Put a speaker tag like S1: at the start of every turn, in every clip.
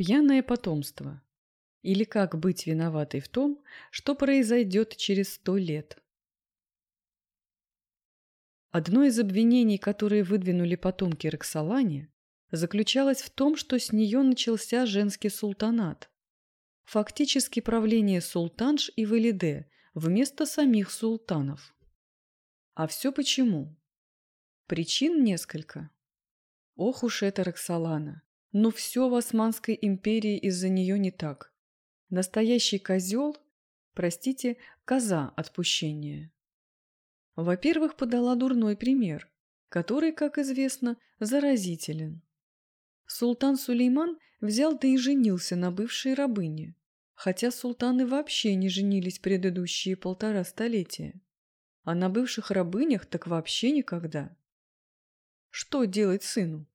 S1: Пьяное потомство. Или как быть виноватой в том, что произойдет через сто лет. Одно из обвинений, которые выдвинули потомки Роксолане, заключалось в том, что с нее начался женский султанат. Фактически правление султанш и валиде вместо самих султанов. А все почему? Причин несколько. Ох уж эта Роксолана. Но все в Османской империи из-за нее не так. Настоящий козел, простите, коза отпущения. Во-первых, подала дурной пример, который, как известно, заразителен. Султан Сулейман взял да и женился на бывшей рабыне, хотя султаны вообще не женились предыдущие полтора столетия. А на бывших рабынях так вообще никогда. Что делать сыну?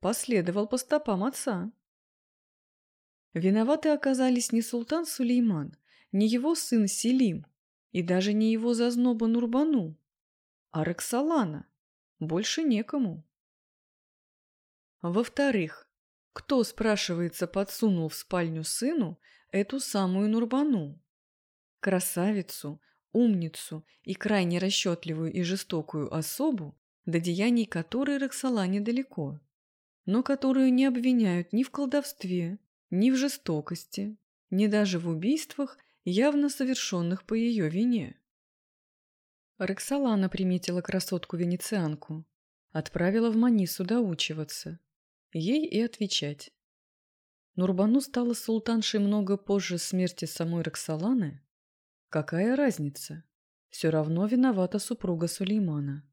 S1: Последовал по стопам отца. Виноваты оказались не султан Сулейман, не его сын Селим и даже не его зазноба Нурбану, а Роксолана. Больше некому. Во-вторых, кто, спрашивается, подсунул в спальню сыну эту самую Нурбану? Красавицу, умницу и крайне расчетливую и жестокую особу, до деяний которой Роксолане далеко, но которую не обвиняют ни в колдовстве, ни в жестокости, ни даже в убийствах, явно совершенных по ее вине. Роксолана приметила красотку-венецианку, отправила в Манису доучиваться. Ей и отвечать. Нурбану стала султаншей много позже смерти самой Роксоланы. Какая разница? Все равно виновата супруга Сулеймана.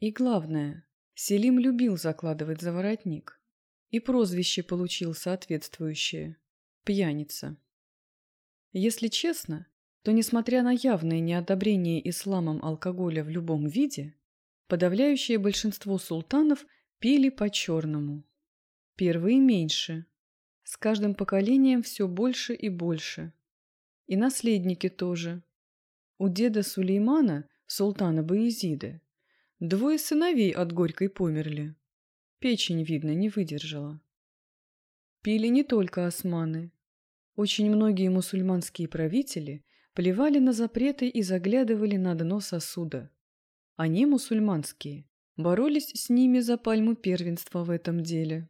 S1: И главное, Селим любил закладывать заворотник. И прозвище получил соответствующее – пьяница. Если честно, то несмотря на явное неодобрение исламом алкоголя в любом виде, подавляющее большинство султанов – Пили по-черному. Первые меньше. С каждым поколением все больше и больше. И наследники тоже. У деда Сулеймана, султана Баезида, двое сыновей от горькой померли. Печень, видно, не выдержала. Пили не только османы. Очень многие мусульманские правители плевали на запреты и заглядывали на дно сосуда. Они мусульманские боролись с ними за пальму первенства в этом деле.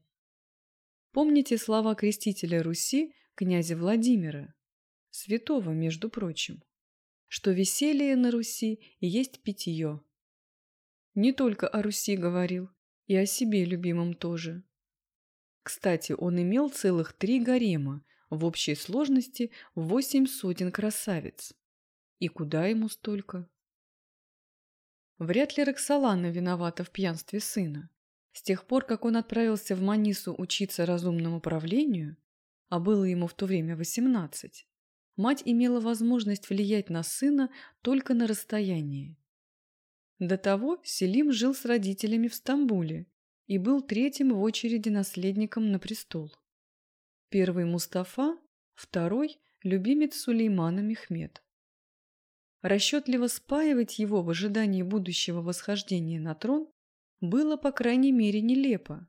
S1: Помните слова крестителя Руси князя Владимира, святого, между прочим, что веселье на Руси есть питье. Не только о Руси говорил, и о себе любимом тоже. Кстати, он имел целых три гарема, в общей сложности восемь сотен красавиц. И куда ему столько? Вряд ли Роксолана виновата в пьянстве сына. С тех пор, как он отправился в Манису учиться разумному правлению, а было ему в то время 18, мать имела возможность влиять на сына только на расстоянии. До того Селим жил с родителями в Стамбуле и был третьим в очереди наследником на престол. Первый Мустафа, второй – любимец Сулеймана Мехмед. Расчетливо спаивать его в ожидании будущего восхождения на трон было, по крайней мере, нелепо.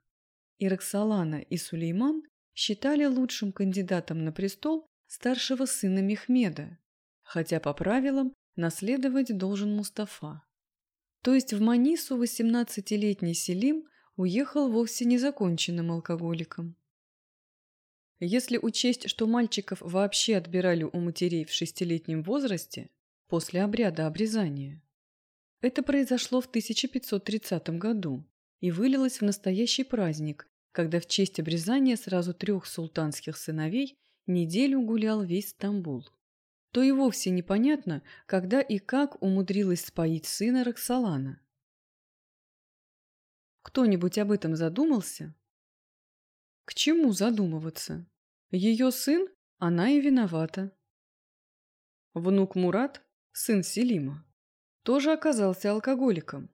S1: И Роксолана, и Сулейман считали лучшим кандидатом на престол старшего сына Мехмеда, хотя по правилам наследовать должен Мустафа. То есть в Манису 18-летний Селим уехал вовсе незаконченным алкоголиком. Если учесть, что мальчиков вообще отбирали у матерей в шестилетнем возрасте, после обряда обрезания. Это произошло в 1530 году и вылилось в настоящий праздник, когда в честь обрезания сразу трех султанских сыновей неделю гулял весь Стамбул. То и вовсе непонятно, когда и как умудрилась споить сына Роксолана. Кто-нибудь об этом задумался? К чему задумываться? Ее сын, она и виновата. Внук Мурат сын Селима, тоже оказался алкоголиком.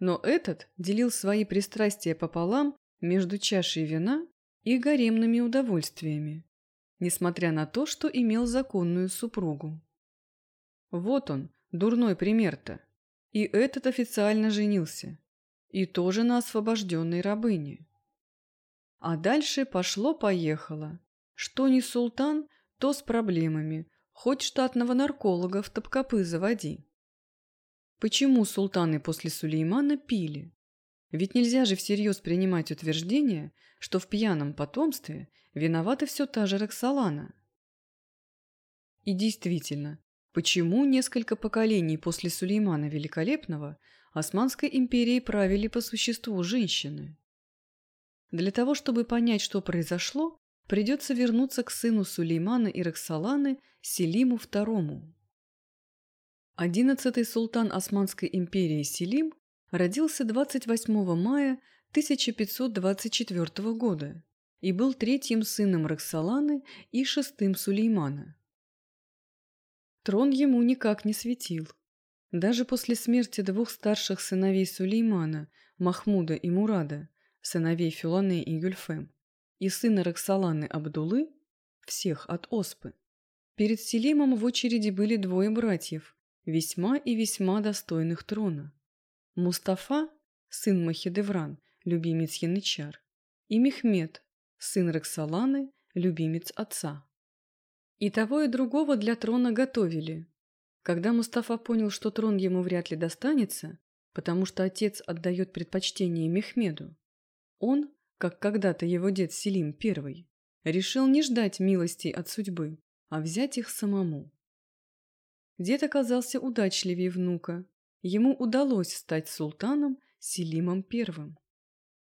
S1: Но этот делил свои пристрастия пополам между чашей вина и гаремными удовольствиями, несмотря на то, что имел законную супругу. Вот он, дурной пример-то. И этот официально женился. И тоже на освобожденной рабыне. А дальше пошло-поехало. Что не султан, то с проблемами. Хоть штатного нарколога в топкапы заводи. Почему султаны после Сулеймана пили? Ведь нельзя же всерьез принимать утверждение, что в пьяном потомстве виновата все та же Роксолана. И действительно, почему несколько поколений после Сулеймана Великолепного Османской империей правили по существу женщины? Для того, чтобы понять, что произошло, придется вернуться к сыну Сулеймана и Роксоланы Селиму II. Одиннадцатый султан Османской империи Селим родился 28 мая 1524 года и был третьим сыном Роксоланы и шестым Сулеймана. Трон ему никак не светил. Даже после смерти двух старших сыновей Сулеймана, Махмуда и Мурада, сыновей Фюлане и Гюльфем, и сына Роксоланы Абдулы, всех от Оспы, перед Селимом в очереди были двое братьев, весьма и весьма достойных трона. Мустафа, сын Махидевран, любимец Янычар, и Мехмед, сын Роксоланы, любимец отца. И того, и другого для трона готовили. Когда Мустафа понял, что трон ему вряд ли достанется, потому что отец отдает предпочтение Мехмеду, он, как когда-то его дед Селим I, решил не ждать милостей от судьбы, а взять их самому. Дед оказался удачливее внука. Ему удалось стать султаном Селимом I.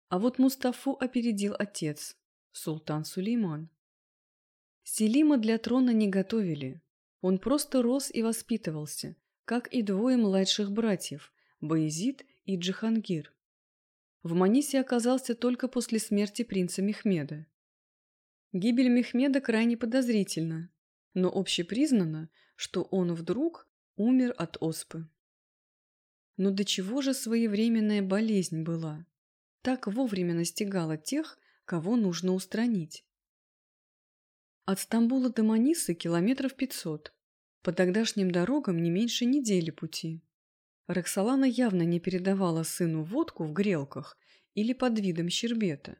S1: А вот Мустафу опередил отец, султан Сулейман. Селима для трона не готовили. Он просто рос и воспитывался, как и двое младших братьев – Баизид и Джихангир. В Манисе оказался только после смерти принца Мехмеда. Гибель Мехмеда крайне подозрительна, но общепризнано, что он вдруг умер от оспы. Но до чего же своевременная болезнь была? Так вовремя настигала тех, кого нужно устранить. От Стамбула до Манисы километров пятьсот. По тогдашним дорогам не меньше недели пути. Роксолана явно не передавала сыну водку в грелках или под видом щербета.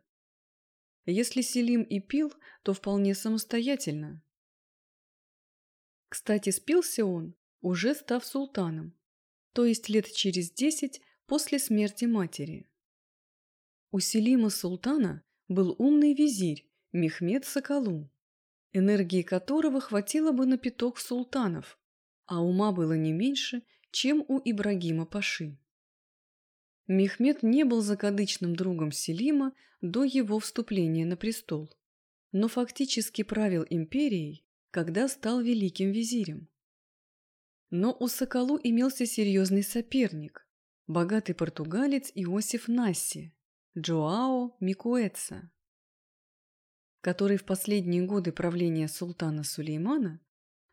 S1: Если Селим и пил, то вполне самостоятельно. Кстати, спился он, уже став султаном, то есть лет через десять после смерти матери. У Селима султана был умный визирь Мехмед Соколу энергии которого хватило бы на пяток султанов, а ума было не меньше, чем у Ибрагима Паши. Мехмед не был закадычным другом Селима до его вступления на престол, но фактически правил империей, когда стал великим визирем. Но у Соколу имелся серьезный соперник – богатый португалец Иосиф Насси, Джоао Микуэца который в последние годы правления султана Сулеймана,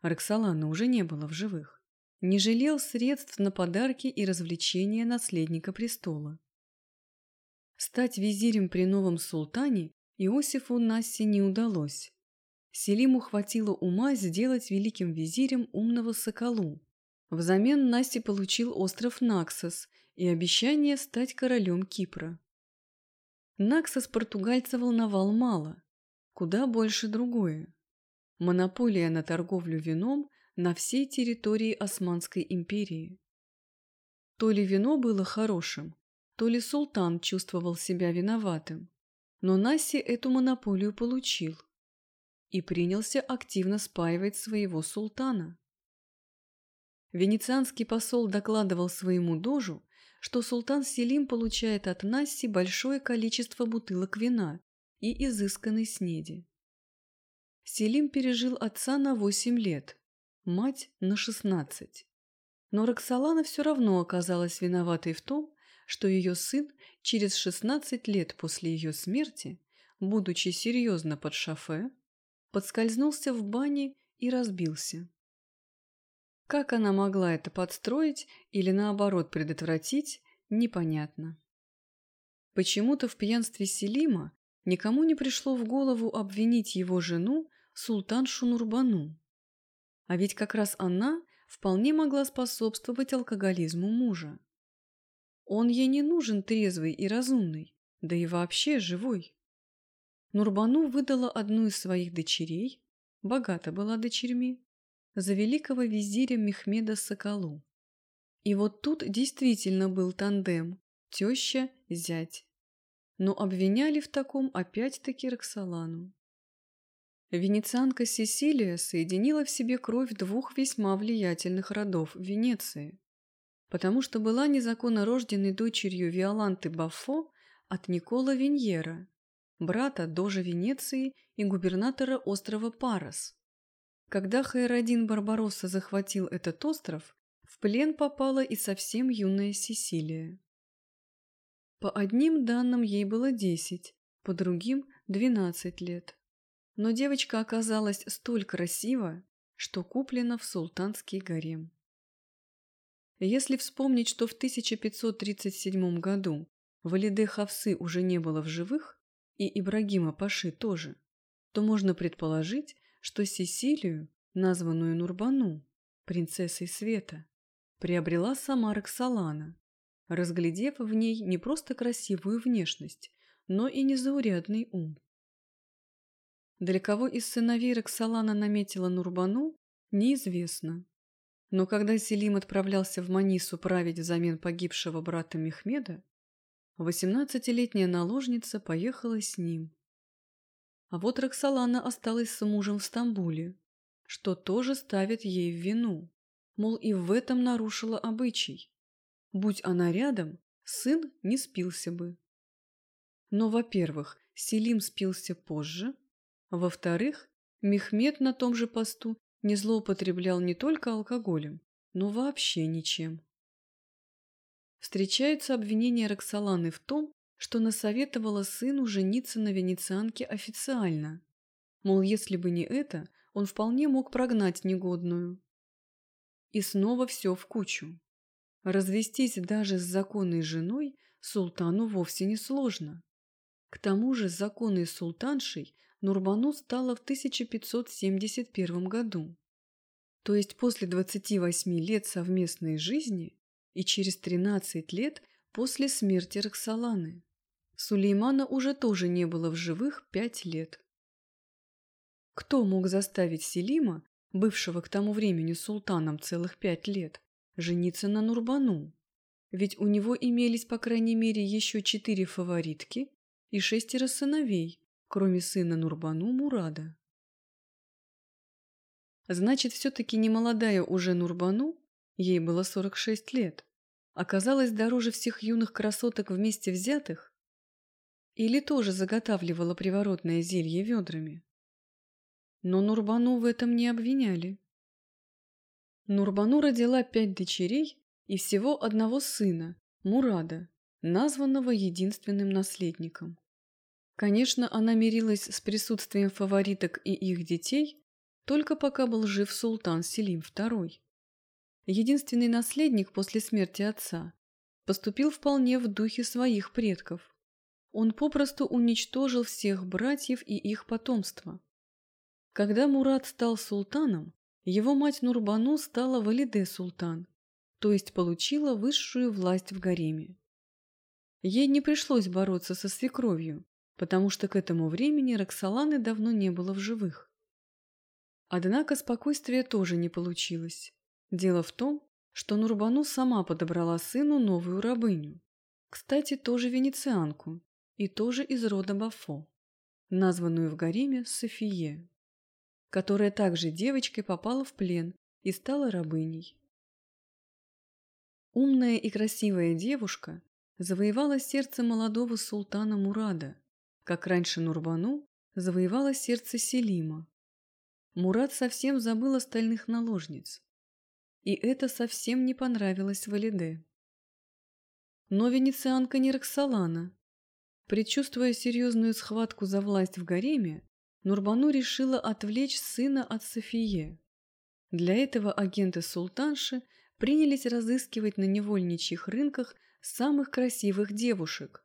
S1: Роксолана уже не было в живых, не жалел средств на подарки и развлечения наследника престола. Стать визирем при новом султане Иосифу Насси не удалось. Селиму хватило ума сделать великим визирем умного Соколу. Взамен Насси получил остров Наксос и обещание стать королем Кипра. Наксос португальца волновал мало куда больше другое. Монополия на торговлю вином на всей территории Османской империи. То ли вино было хорошим, то ли султан чувствовал себя виноватым, но Наси эту монополию получил и принялся активно спаивать своего султана. Венецианский посол докладывал своему дожу, что султан Селим получает от Насси большое количество бутылок вина и изысканной снеди. Селим пережил отца на восемь лет, мать на шестнадцать. Но Роксолана все равно оказалась виноватой в том, что ее сын через шестнадцать лет после ее смерти, будучи серьезно под шофе, подскользнулся в бане и разбился. Как она могла это подстроить или наоборот предотвратить, непонятно. Почему-то в пьянстве Селима Никому не пришло в голову обвинить его жену, султаншу Нурбану. А ведь как раз она вполне могла способствовать алкоголизму мужа. Он ей не нужен трезвый и разумный, да и вообще живой. Нурбану выдала одну из своих дочерей, богата была дочерьми, за великого визиря Мехмеда Соколу. И вот тут действительно был тандем – теща-зять. Но обвиняли в таком опять-таки Роксолану. Венецианка Сесилия соединила в себе кровь двух весьма влиятельных родов Венеции, потому что была незаконно рожденной дочерью Виоланты Баффо от Никола Виньера, брата дожа Венеции и губернатора острова Парос. Когда Хайрадин Барбаросса захватил этот остров, в плен попала и совсем юная Сесилия. По одним данным ей было 10, по другим – 12 лет. Но девочка оказалась столь красива, что куплена в султанский гарем. Если вспомнить, что в 1537 году Валиде Хавсы уже не было в живых, и Ибрагима Паши тоже, то можно предположить, что Сесилию, названную Нурбану, принцессой света, приобрела сама Роксолана, разглядев в ней не просто красивую внешность, но и незаурядный ум. Для кого из сыновей Роксолана наметила Нурбану, неизвестно. Но когда Селим отправлялся в Манису править взамен погибшего брата Мехмеда, восемнадцатилетняя наложница поехала с ним. А вот Роксолана осталась с мужем в Стамбуле, что тоже ставит ей в вину, мол, и в этом нарушила обычай. Будь она рядом, сын не спился бы. Но, во-первых, Селим спился позже, во-вторых, Мехмед на том же посту не злоупотреблял не только алкоголем, но вообще ничем. Встречаются обвинения Роксоланы в том, что насоветовала сыну жениться на венецианке официально. Мол, если бы не это, он вполне мог прогнать негодную. И снова все в кучу. Развестись даже с законной женой султану вовсе не сложно. К тому же с законной султаншей Нурбану стала в 1571 году. То есть после 28 лет совместной жизни и через 13 лет после смерти Роксоланы. Сулеймана уже тоже не было в живых пять лет. Кто мог заставить Селима, бывшего к тому времени султаном целых пять лет, жениться на Нурбану? Ведь у него имелись, по крайней мере, еще четыре фаворитки и шестеро сыновей, кроме сына Нурбану Мурада. Значит, все-таки немолодая уже Нурбану, ей было 46 лет, оказалась дороже всех юных красоток вместе взятых? Или тоже заготавливала приворотное зелье ведрами? Но Нурбану в этом не обвиняли. Нурбану родила пять дочерей и всего одного сына, Мурада, названного единственным наследником. Конечно, она мирилась с присутствием фавориток и их детей, только пока был жив султан Селим II. Единственный наследник после смерти отца поступил вполне в духе своих предков. Он попросту уничтожил всех братьев и их потомство. Когда Мурат стал султаном, его мать Нурбану стала Валиде султан, то есть получила высшую власть в гареме. Ей не пришлось бороться со свекровью, потому что к этому времени Роксоланы давно не было в живых. Однако спокойствия тоже не получилось. Дело в том, что Нурбану сама подобрала сыну новую рабыню. Кстати, тоже венецианку и тоже из рода Бафо, названную в гареме Софие, которая также девочкой попала в плен и стала рабыней. Умная и красивая девушка завоевала сердце молодого султана Мурада, как раньше Нурбану завоевала сердце Селима. Мурат совсем забыл остальных наложниц. И это совсем не понравилось Валиде. Но венецианка не Роксолана. Предчувствуя серьезную схватку за власть в гареме, Нурбану решила отвлечь сына от Софие. Для этого агенты султанши принялись разыскивать на невольничьих рынках самых красивых девушек,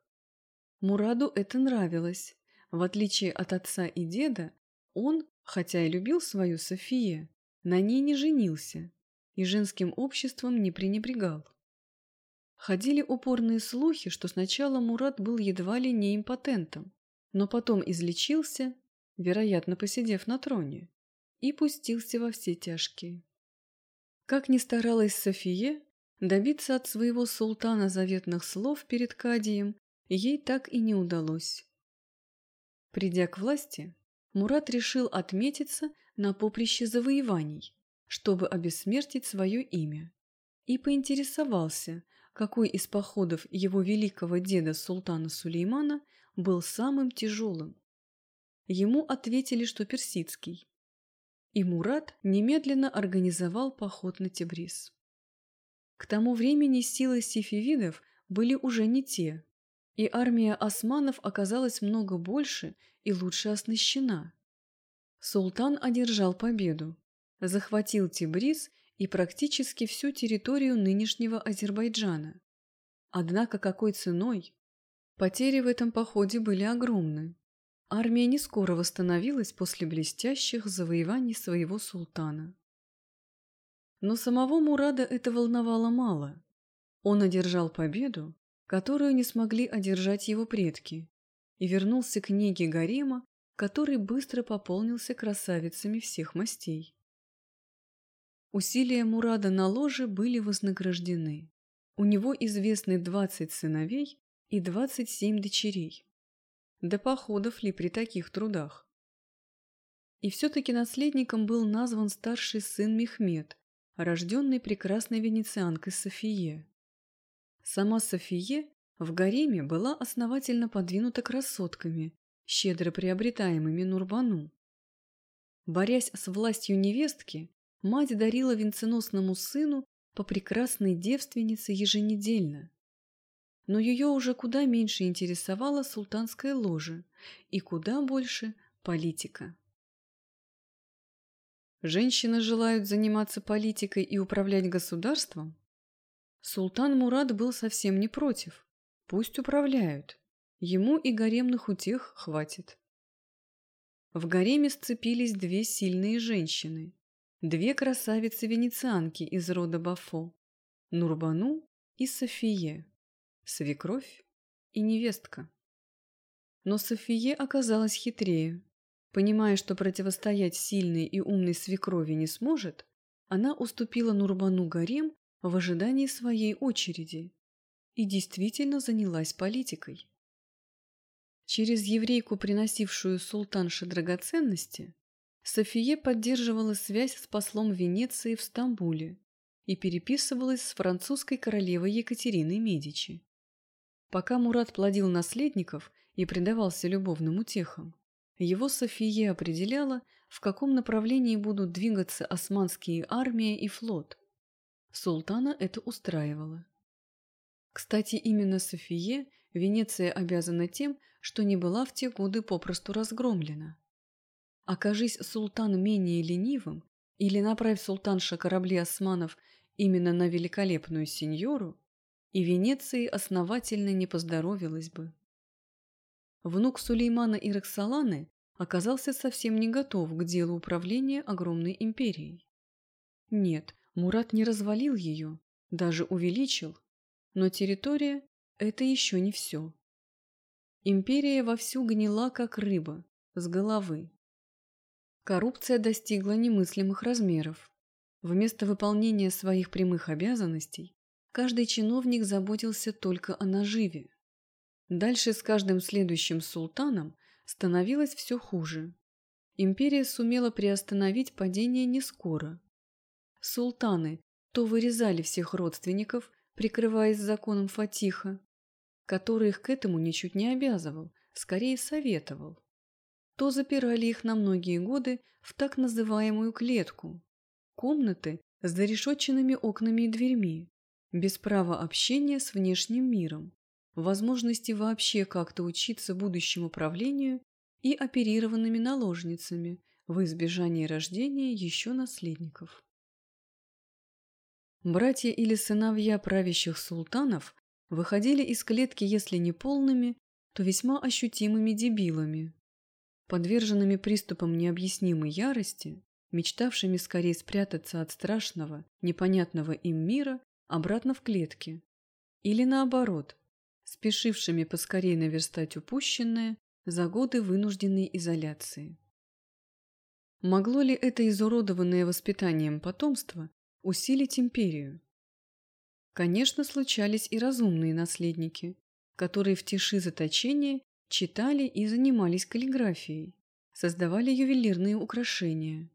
S1: Мураду это нравилось. В отличие от отца и деда, он, хотя и любил свою Софию, на ней не женился и женским обществом не пренебрегал. Ходили упорные слухи, что сначала Мурат был едва ли не импотентом, но потом излечился, вероятно, посидев на троне, и пустился во все тяжкие. Как ни старалась София, добиться от своего султана заветных слов перед Кадием ей так и не удалось. Придя к власти, Мурат решил отметиться на поприще завоеваний, чтобы обессмертить свое имя, и поинтересовался, какой из походов его великого деда султана Сулеймана был самым тяжелым. Ему ответили, что персидский. И Мурат немедленно организовал поход на Тебриз. К тому времени силы сифивидов были уже не те, и армия османов оказалась много больше и лучше оснащена. Султан одержал победу, захватил Тибриз и практически всю территорию нынешнего Азербайджана. Однако какой ценой? Потери в этом походе были огромны. Армия не скоро восстановилась после блестящих завоеваний своего султана. Но самого Мурада это волновало мало. Он одержал победу, которую не смогли одержать его предки, и вернулся к неге гарема, который быстро пополнился красавицами всех мастей. Усилия Мурада на ложе были вознаграждены. У него известны 20 сыновей и 27 дочерей. До походов ли при таких трудах? И все-таки наследником был назван старший сын Мехмед, рожденный прекрасной венецианкой Софие. Сама Софие в гареме была основательно подвинута красотками, щедро приобретаемыми Нурбану. Борясь с властью невестки, мать дарила венценосному сыну по прекрасной девственнице еженедельно. Но ее уже куда меньше интересовала султанская ложа и куда больше политика. Женщины желают заниматься политикой и управлять государством? Султан Мурад был совсем не против. Пусть управляют. Ему и гаремных утех хватит. В гареме сцепились две сильные женщины. Две красавицы-венецианки из рода Бафо. Нурбану и Софие. Свекровь и невестка. Но Софие оказалась хитрее. Понимая, что противостоять сильной и умной свекрови не сможет, она уступила Нурбану гарем в ожидании своей очереди и действительно занялась политикой. Через еврейку, приносившую султанше драгоценности, София поддерживала связь с послом Венеции в Стамбуле и переписывалась с французской королевой Екатериной Медичи. Пока Мурат плодил наследников и предавался любовным утехам, его София определяла, в каком направлении будут двигаться османские армия и флот. Султана это устраивало. Кстати, именно Софие Венеция обязана тем, что не была в те годы попросту разгромлена. Окажись султан менее ленивым или направь султанша корабли османов именно на великолепную сеньору, и Венеции основательно не поздоровилась бы. Внук Сулеймана и Роксоланы оказался совсем не готов к делу управления огромной империей. Нет, Мурат не развалил ее, даже увеличил, но территория – это еще не все. Империя вовсю гнила, как рыба, с головы. Коррупция достигла немыслимых размеров. Вместо выполнения своих прямых обязанностей каждый чиновник заботился только о наживе. Дальше с каждым следующим султаном становилось все хуже. Империя сумела приостановить падение не скоро. Султаны то вырезали всех родственников, прикрываясь законом Фатиха, который их к этому ничуть не обязывал, скорее советовал, то запирали их на многие годы в так называемую клетку – комнаты с зарешетченными окнами и дверьми, без права общения с внешним миром, возможности вообще как-то учиться будущему правлению и оперированными наложницами в избежании рождения еще наследников. Братья или сыновья правящих султанов выходили из клетки, если не полными, то весьма ощутимыми дебилами, подверженными приступам необъяснимой ярости, мечтавшими скорее спрятаться от страшного, непонятного им мира обратно в клетки, или наоборот, спешившими поскорее наверстать упущенное, за годы вынужденной изоляции. Могло ли это изуродованное воспитанием потомство усилить империю? Конечно, случались и разумные наследники, которые в тиши заточения читали и занимались каллиграфией, создавали ювелирные украшения.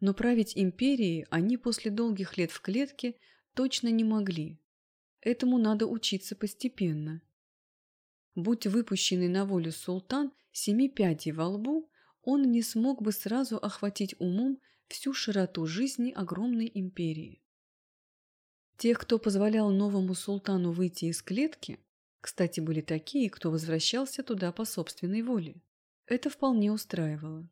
S1: Но править империей они после долгих лет в клетке точно не могли. Этому надо учиться постепенно. Будь выпущенный на волю султан семи пядей во лбу, он не смог бы сразу охватить умом всю широту жизни огромной империи. Тех, кто позволял новому султану выйти из клетки, кстати, были такие, кто возвращался туда по собственной воле. Это вполне устраивало.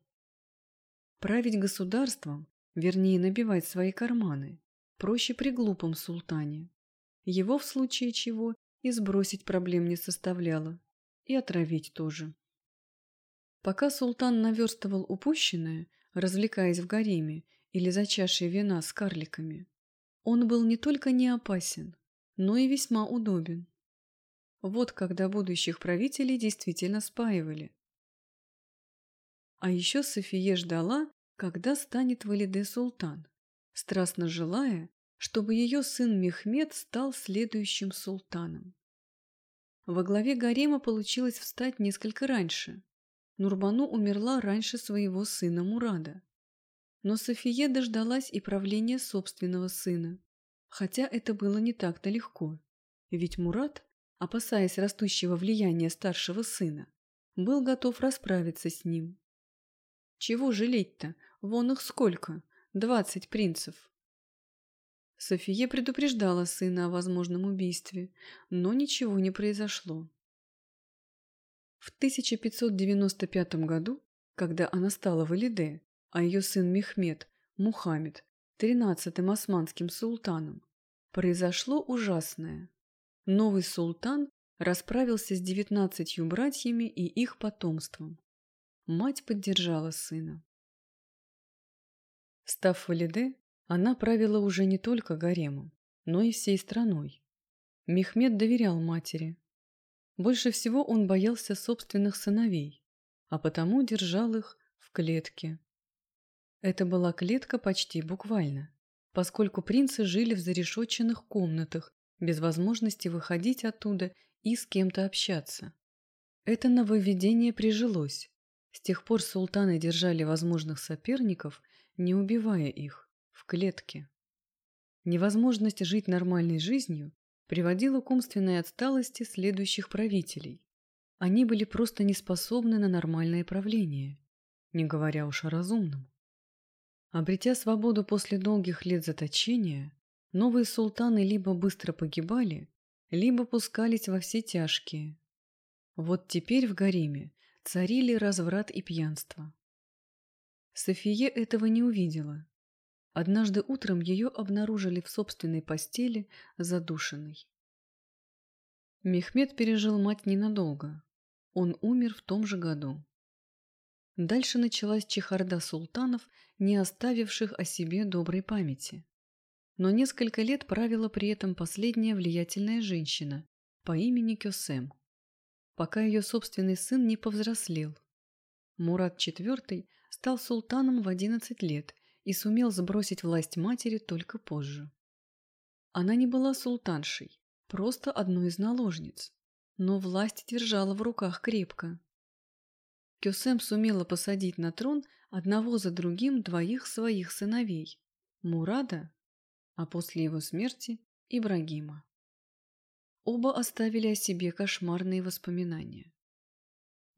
S1: Править государством, вернее набивать свои карманы, проще при глупом султане. Его в случае чего и сбросить проблем не составляло, и отравить тоже. Пока султан наверстывал упущенное, развлекаясь в гареме или за чашей вина с карликами, он был не только не опасен, но и весьма удобен. Вот когда будущих правителей действительно спаивали. А еще София ждала, когда станет Валиде султан, страстно желая, чтобы ее сын Мехмед стал следующим султаном. Во главе гарема получилось встать несколько раньше, Нурбану умерла раньше своего сына Мурада. Но София дождалась и правления собственного сына, хотя это было не так-то легко, ведь Мурад, опасаясь растущего влияния старшего сына, был готов расправиться с ним. Чего жалеть-то? Вон их сколько? Двадцать принцев. София предупреждала сына о возможном убийстве, но ничего не произошло. В 1595 году, когда она стала Валиде, а ее сын Мехмед, Мухаммед, тринадцатым османским султаном, произошло ужасное. Новый султан расправился с девятнадцатью братьями и их потомством. Мать поддержала сына. Став Валиде, она правила уже не только гаремом, но и всей страной. Мехмед доверял матери, больше всего он боялся собственных сыновей, а потому держал их в клетке. Это была клетка почти буквально, поскольку принцы жили в зарешоченных комнатах, без возможности выходить оттуда и с кем-то общаться. Это нововведение прижилось. С тех пор султаны держали возможных соперников, не убивая их, в клетке. Невозможность жить нормальной жизнью приводило к умственной отсталости следующих правителей. Они были просто не способны на нормальное правление, не говоря уж о разумном. Обретя свободу после долгих лет заточения, новые султаны либо быстро погибали, либо пускались во все тяжкие. Вот теперь в гареме царили разврат и пьянство. София этого не увидела. Однажды утром ее обнаружили в собственной постели задушенной. Мехмед пережил мать ненадолго. Он умер в том же году. Дальше началась чехарда султанов, не оставивших о себе доброй памяти. Но несколько лет правила при этом последняя влиятельная женщина по имени Кёсем, пока ее собственный сын не повзрослел. Мурат IV стал султаном в 11 лет и сумел сбросить власть матери только позже. Она не была султаншей, просто одной из наложниц, но власть держала в руках крепко. Кёсем сумела посадить на трон одного за другим двоих своих сыновей – Мурада, а после его смерти – Ибрагима. Оба оставили о себе кошмарные воспоминания.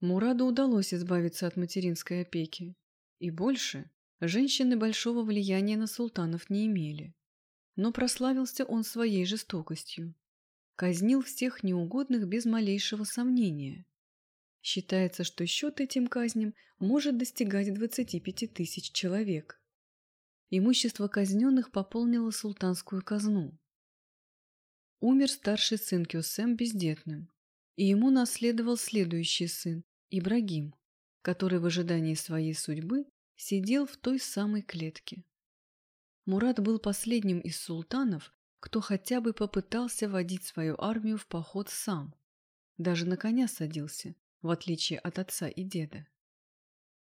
S1: Мураду удалось избавиться от материнской опеки, и больше Женщины большого влияния на султанов не имели. Но прославился он своей жестокостью. Казнил всех неугодных без малейшего сомнения. Считается, что счет этим казням может достигать 25 тысяч человек. Имущество казненных пополнило султанскую казну. Умер старший сын Кюсем бездетным, и ему наследовал следующий сын, Ибрагим, который в ожидании своей судьбы сидел в той самой клетке. Мурат был последним из султанов, кто хотя бы попытался водить свою армию в поход сам. Даже на коня садился, в отличие от отца и деда.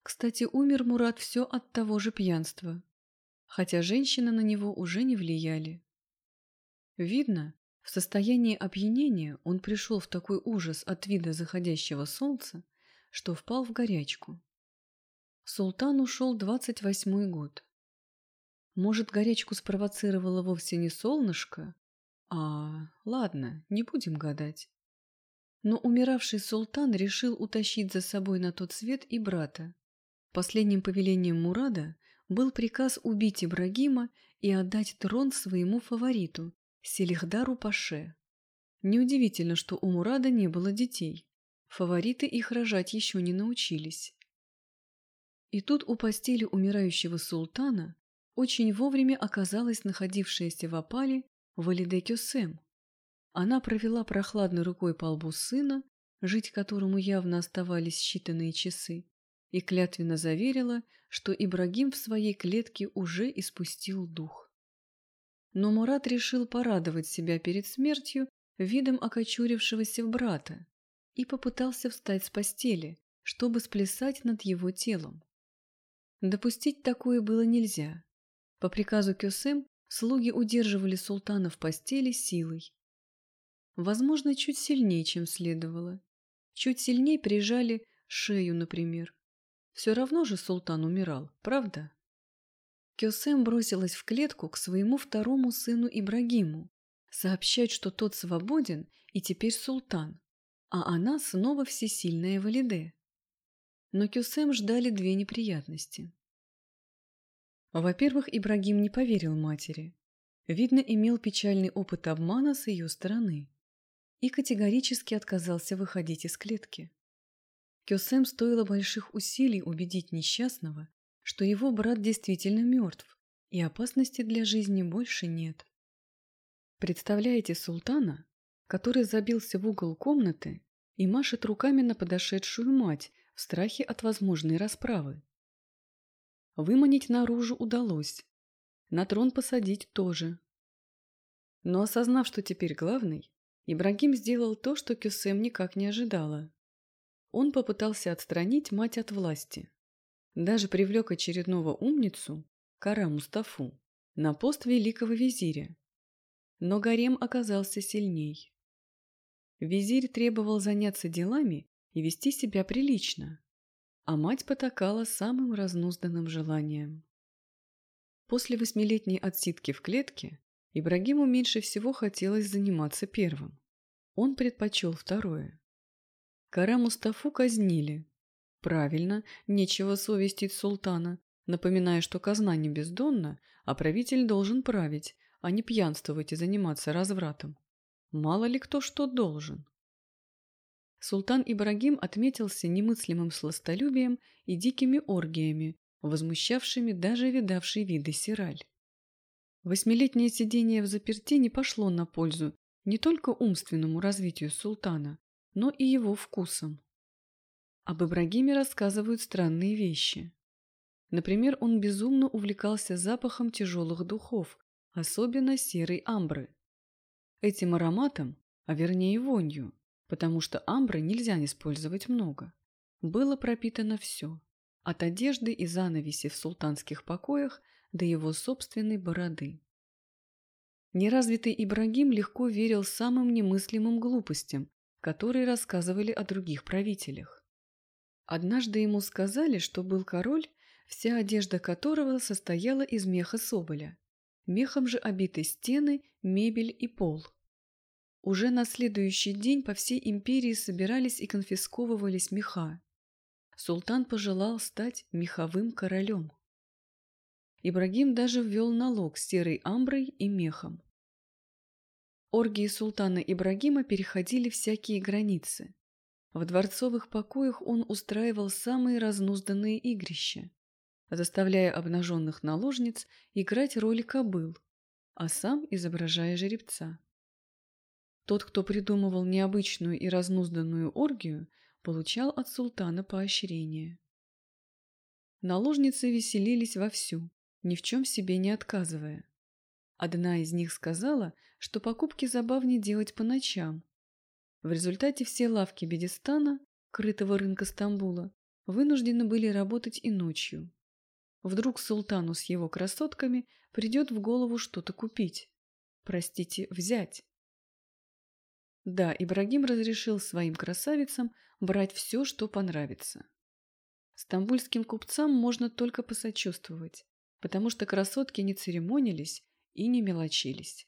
S1: Кстати, умер Мурат все от того же пьянства, хотя женщины на него уже не влияли. Видно, в состоянии опьянения он пришел в такой ужас от вида заходящего солнца, что впал в горячку. Султан ушел двадцать восьмой год. Может, горячку спровоцировало вовсе не солнышко? А, ладно, не будем гадать. Но умиравший султан решил утащить за собой на тот свет и брата. Последним повелением Мурада был приказ убить Ибрагима и отдать трон своему фавориту, Селихдару Паше. Неудивительно, что у Мурада не было детей. Фавориты их рожать еще не научились. И тут у постели умирающего султана очень вовремя оказалась находившаяся в опале Валиде Кюсем. Она провела прохладной рукой по лбу сына, жить которому явно оставались считанные часы, и клятвенно заверила, что Ибрагим в своей клетке уже испустил дух. Но Мурат решил порадовать себя перед смертью видом окочурившегося брата и попытался встать с постели, чтобы сплясать над его телом. Допустить такое было нельзя. По приказу Кюсем слуги удерживали султана в постели силой. Возможно, чуть сильнее, чем следовало. Чуть сильнее прижали шею, например. Все равно же султан умирал, правда? Кёсем бросилась в клетку к своему второму сыну Ибрагиму, сообщать, что тот свободен и теперь султан, а она снова всесильная Валиде. Но Кюсем ждали две неприятности. Во-первых, Ибрагим не поверил матери. Видно, имел печальный опыт обмана с ее стороны и категорически отказался выходить из клетки. Кёсем стоило больших усилий убедить несчастного, что его брат действительно мертв, и опасности для жизни больше нет. Представляете султана, который забился в угол комнаты и машет руками на подошедшую мать в страхе от возможной расправы. Выманить наружу удалось, на трон посадить тоже. Но осознав, что теперь главный, Ибрагим сделал то, что Кюсем никак не ожидала. Он попытался отстранить мать от власти. Даже привлек очередного умницу, Кара Мустафу, на пост великого визиря. Но гарем оказался сильней. Визирь требовал заняться делами и вести себя прилично, а мать потакала самым разнузданным желанием. После восьмилетней отсидки в клетке Ибрагиму меньше всего хотелось заниматься первым. Он предпочел второе. Кара Мустафу казнили. Правильно, нечего совестить султана, напоминая, что казна не бездонна, а правитель должен править, а не пьянствовать и заниматься развратом. Мало ли кто что должен. Султан Ибрагим отметился немыслимым сластолюбием и дикими оргиями, возмущавшими даже видавший виды Сираль. Восьмилетнее сидение в заперти не пошло на пользу не только умственному развитию султана, но и его вкусом. Об Ибрагиме рассказывают странные вещи. Например, он безумно увлекался запахом тяжелых духов, особенно серой амбры. Этим ароматом, а вернее вонью, потому что амбры нельзя использовать много, было пропитано все, от одежды и занавеси в султанских покоях до его собственной бороды. Неразвитый Ибрагим легко верил самым немыслимым глупостям, которые рассказывали о других правителях. Однажды ему сказали, что был король, вся одежда которого состояла из меха соболя, мехом же обиты стены, мебель и пол. Уже на следующий день по всей империи собирались и конфисковывались меха. Султан пожелал стать меховым королем. Ибрагим даже ввел налог серой амброй и мехом. Оргии султана Ибрагима переходили всякие границы. В дворцовых покоях он устраивал самые разнузданные игрища, заставляя обнаженных наложниц играть роли кобыл, а сам изображая жеребца. Тот, кто придумывал необычную и разнузданную оргию, получал от султана поощрение. Наложницы веселились вовсю, ни в чем себе не отказывая. Одна из них сказала, что покупки забавнее делать по ночам. В результате все лавки Бедистана крытого рынка Стамбула, вынуждены были работать и ночью. Вдруг султану с его красотками придет в голову что-то купить. Простите, взять. Да, Ибрагим разрешил своим красавицам брать все, что понравится. Стамбульским купцам можно только посочувствовать, потому что красотки не церемонились и не мелочились.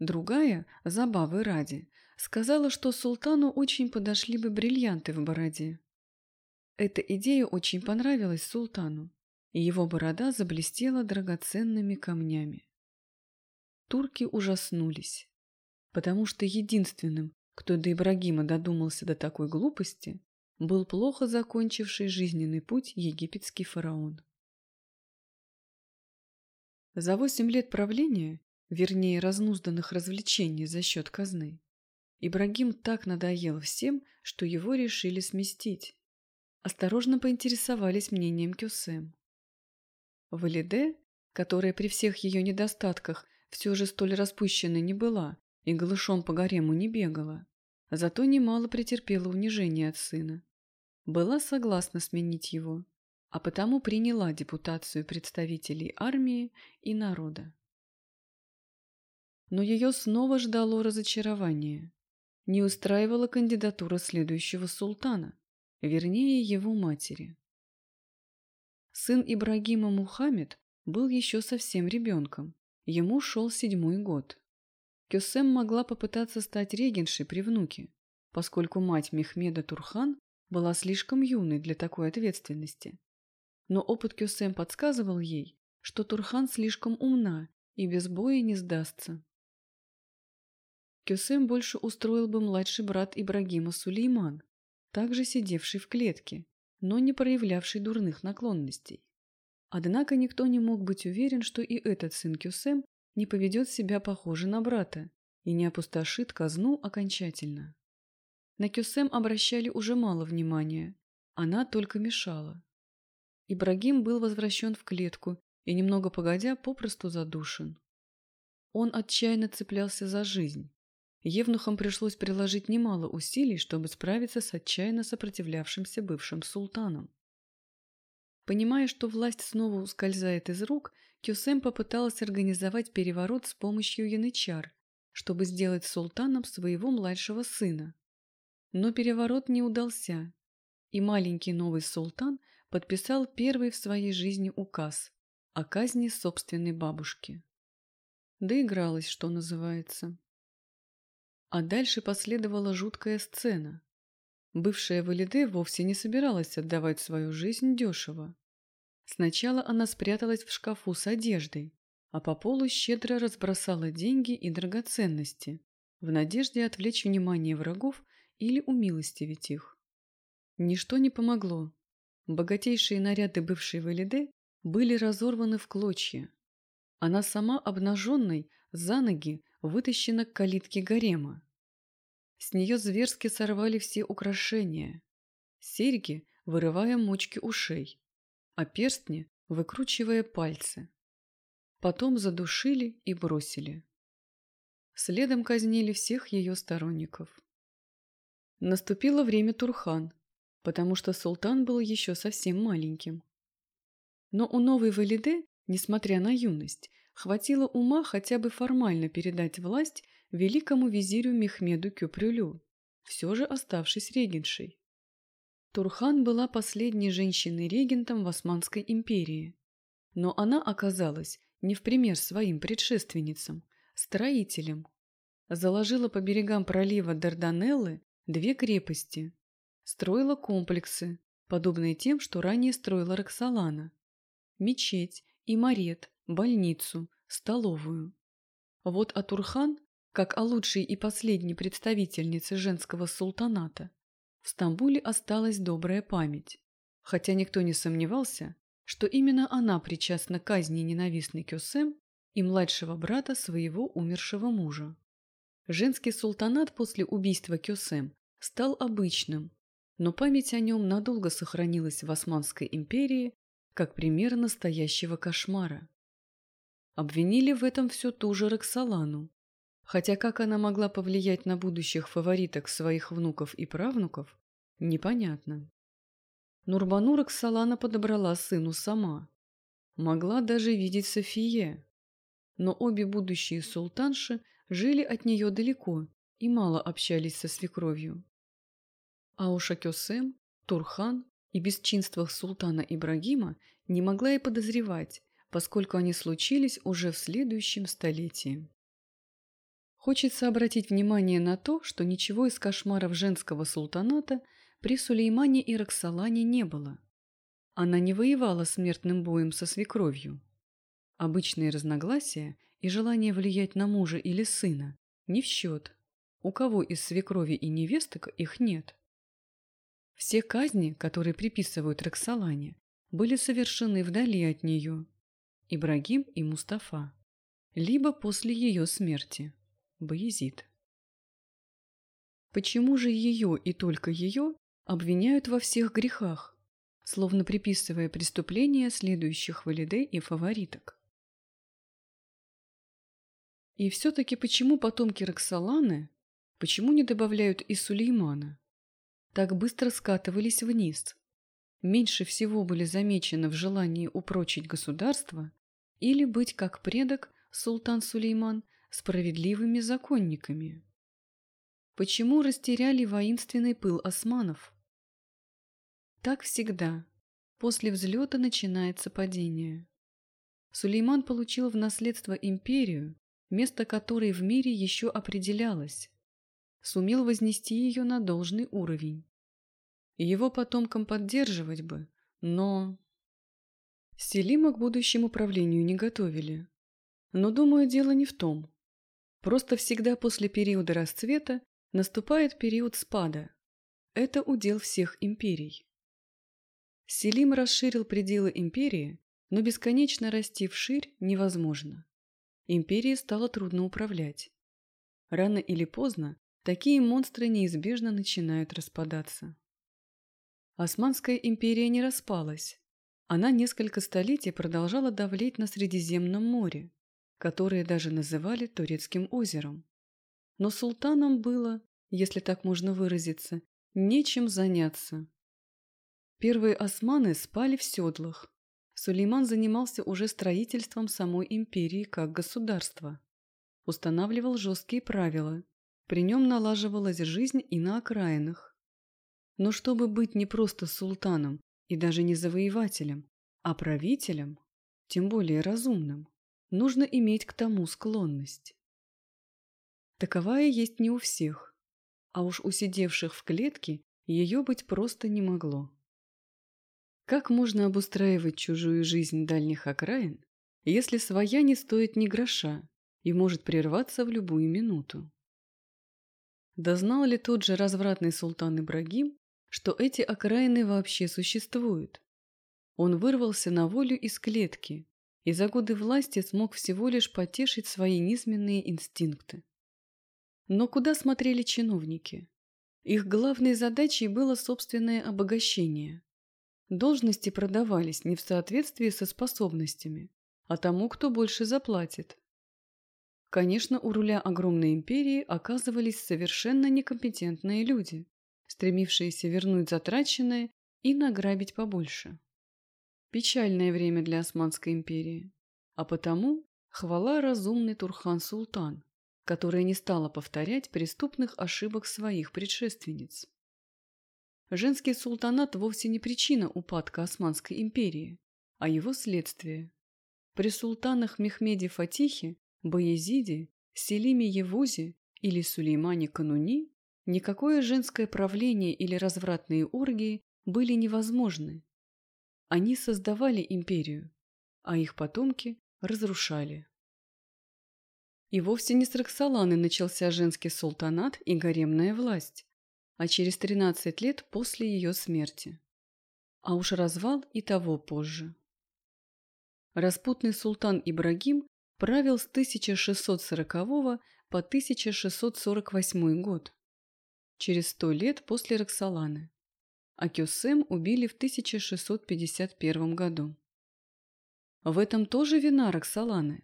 S1: Другая, забавы ради, сказала, что султану очень подошли бы бриллианты в бороде. Эта идея очень понравилась султану, и его борода заблестела драгоценными камнями. Турки ужаснулись, потому что единственным, кто до Ибрагима додумался до такой глупости, был плохо закончивший жизненный путь египетский фараон. За восемь лет правления, вернее разнузданных развлечений за счет казны, Ибрагим так надоел всем, что его решили сместить. Осторожно поинтересовались мнением Кюсем. Валиде, которая при всех ее недостатках все же столь распущенной не была и голышом по гарему не бегала, зато немало претерпела унижение от сына. Была согласна сменить его, а потому приняла депутацию представителей армии и народа. Но ее снова ждало разочарование. Не устраивала кандидатура следующего султана, вернее его матери. Сын Ибрагима Мухаммед был еще совсем ребенком, ему шел седьмой год. Кюсем могла попытаться стать регеншей при внуке, поскольку мать Мехмеда Турхан была слишком юной для такой ответственности. Но опыт Кюсем подсказывал ей, что Турхан слишком умна и без боя не сдастся. Кюсем больше устроил бы младший брат Ибрагима Сулейман, также сидевший в клетке, но не проявлявший дурных наклонностей. Однако никто не мог быть уверен, что и этот сын Кюсем не поведет себя похоже на брата и не опустошит казну окончательно. На Кюсем обращали уже мало внимания, она только мешала. Ибрагим был возвращен в клетку и, немного погодя, попросту задушен. Он отчаянно цеплялся за жизнь. Евнухам пришлось приложить немало усилий, чтобы справиться с отчаянно сопротивлявшимся бывшим султаном. Понимая, что власть снова ускользает из рук, Кюсем попыталась организовать переворот с помощью янычар, чтобы сделать султаном своего младшего сына. Но переворот не удался, и маленький новый султан подписал первый в своей жизни указ о казни собственной бабушки. Доигралась, что называется. А дальше последовала жуткая сцена. Бывшая Валиде вовсе не собиралась отдавать свою жизнь дешево. Сначала она спряталась в шкафу с одеждой, а по полу щедро разбросала деньги и драгоценности, в надежде отвлечь внимание врагов или умилостивить их. Ничто не помогло. Богатейшие наряды бывшей Валиде были разорваны в клочья. Она сама обнаженной за ноги вытащена к калитке гарема. С нее зверски сорвали все украшения. Серьги, вырывая мочки ушей, а перстни, выкручивая пальцы. Потом задушили и бросили. Следом казнили всех ее сторонников. Наступило время Турхан, потому что султан был еще совсем маленьким. Но у новой Валиде, несмотря на юность, хватило ума хотя бы формально передать власть великому визирю Мехмеду Кюпрюлю, все же оставшись регеншей. Турхан была последней женщиной-регентом в Османской империи, но она оказалась не в пример своим предшественницам, строителем. Заложила по берегам пролива Дарданеллы две крепости, строила комплексы, подобные тем, что ранее строила Роксолана, мечеть, имарет, больницу, столовую. Вот Атурхан, как о лучшей и последней представительнице женского султаната, в Стамбуле осталась добрая память, хотя никто не сомневался, что именно она причастна к казни ненавистной Кюсем и младшего брата своего умершего мужа. Женский султанат после убийства Кюсем стал обычным, но память о нем надолго сохранилась в Османской империи как пример настоящего кошмара. Обвинили в этом все ту же Роксолану. Хотя как она могла повлиять на будущих фавориток своих внуков и правнуков, Непонятно. Нурбану Роксолана подобрала сыну сама. Могла даже видеть Софие. Но обе будущие султанши жили от нее далеко и мало общались со свекровью. А уж о Турхан и бесчинствах султана Ибрагима не могла и подозревать, поскольку они случились уже в следующем столетии. Хочется обратить внимание на то, что ничего из кошмаров женского султаната при Сулеймане и Роксолане не было. Она не воевала смертным боем со свекровью. Обычные разногласия и желание влиять на мужа или сына не в счет. У кого из свекрови и невесток их нет. Все казни, которые приписывают Роксолане, были совершены вдали от нее, Ибрагим и Мустафа, либо после ее смерти. Боязид. Почему же ее и только ее обвиняют во всех грехах, словно приписывая преступления следующих валидей и фавориток? И все-таки почему потомки Роксоланы, почему не добавляют и Сулеймана? Так быстро скатывались вниз. Меньше всего были замечены в желании упрочить государство или быть как предок султан Сулейман справедливыми законниками? Почему растеряли воинственный пыл османов? Так всегда. После взлета начинается падение. Сулейман получил в наследство империю, место которой в мире еще определялось. Сумел вознести ее на должный уровень. Его потомкам поддерживать бы, но... Селима к будущему правлению не готовили. Но, думаю, дело не в том. Просто всегда после периода расцвета наступает период спада. Это удел всех империй. Селим расширил пределы империи, но бесконечно расти вширь невозможно. Империи стало трудно управлять. Рано или поздно такие монстры неизбежно начинают распадаться. Османская империя не распалась. Она несколько столетий продолжала давлеть на Средиземном море, которое даже называли Турецким озером. Но султанам было, если так можно выразиться, нечем заняться. Первые османы спали в седлах. Сулейман занимался уже строительством самой империи как государства. Устанавливал жесткие правила. При нем налаживалась жизнь и на окраинах. Но чтобы быть не просто султаном и даже не завоевателем, а правителем, тем более разумным, нужно иметь к тому склонность. Таковая есть не у всех, а уж у сидевших в клетке ее быть просто не могло. Как можно обустраивать чужую жизнь дальних окраин, если своя не стоит ни гроша и может прерваться в любую минуту? Да знал ли тот же развратный султан Ибрагим, что эти окраины вообще существуют? Он вырвался на волю из клетки, и за годы власти смог всего лишь потешить свои низменные инстинкты. Но куда смотрели чиновники? Их главной задачей было собственное обогащение. Должности продавались не в соответствии со способностями, а тому, кто больше заплатит. Конечно, у руля огромной империи оказывались совершенно некомпетентные люди, стремившиеся вернуть затраченное и награбить побольше. Печальное время для Османской империи. А потому хвала разумный Турхан-Султан, которая не стала повторять преступных ошибок своих предшественниц. Женский султанат вовсе не причина упадка Османской империи, а его следствие. При султанах Мехмеде Фатихе, Баязиде, Селиме Евузе или Сулеймане Кануни никакое женское правление или развратные оргии были невозможны, они создавали империю, а их потомки разрушали. И вовсе не с Роксоланы начался женский султанат и гаремная власть, а через 13 лет после ее смерти. А уж развал и того позже. Распутный султан Ибрагим правил с 1640 по 1648 год, через сто лет после Роксоланы а Кюсем убили в 1651 году. В этом тоже вина Роксоланы.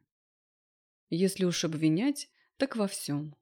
S1: Если уж обвинять, так во всем.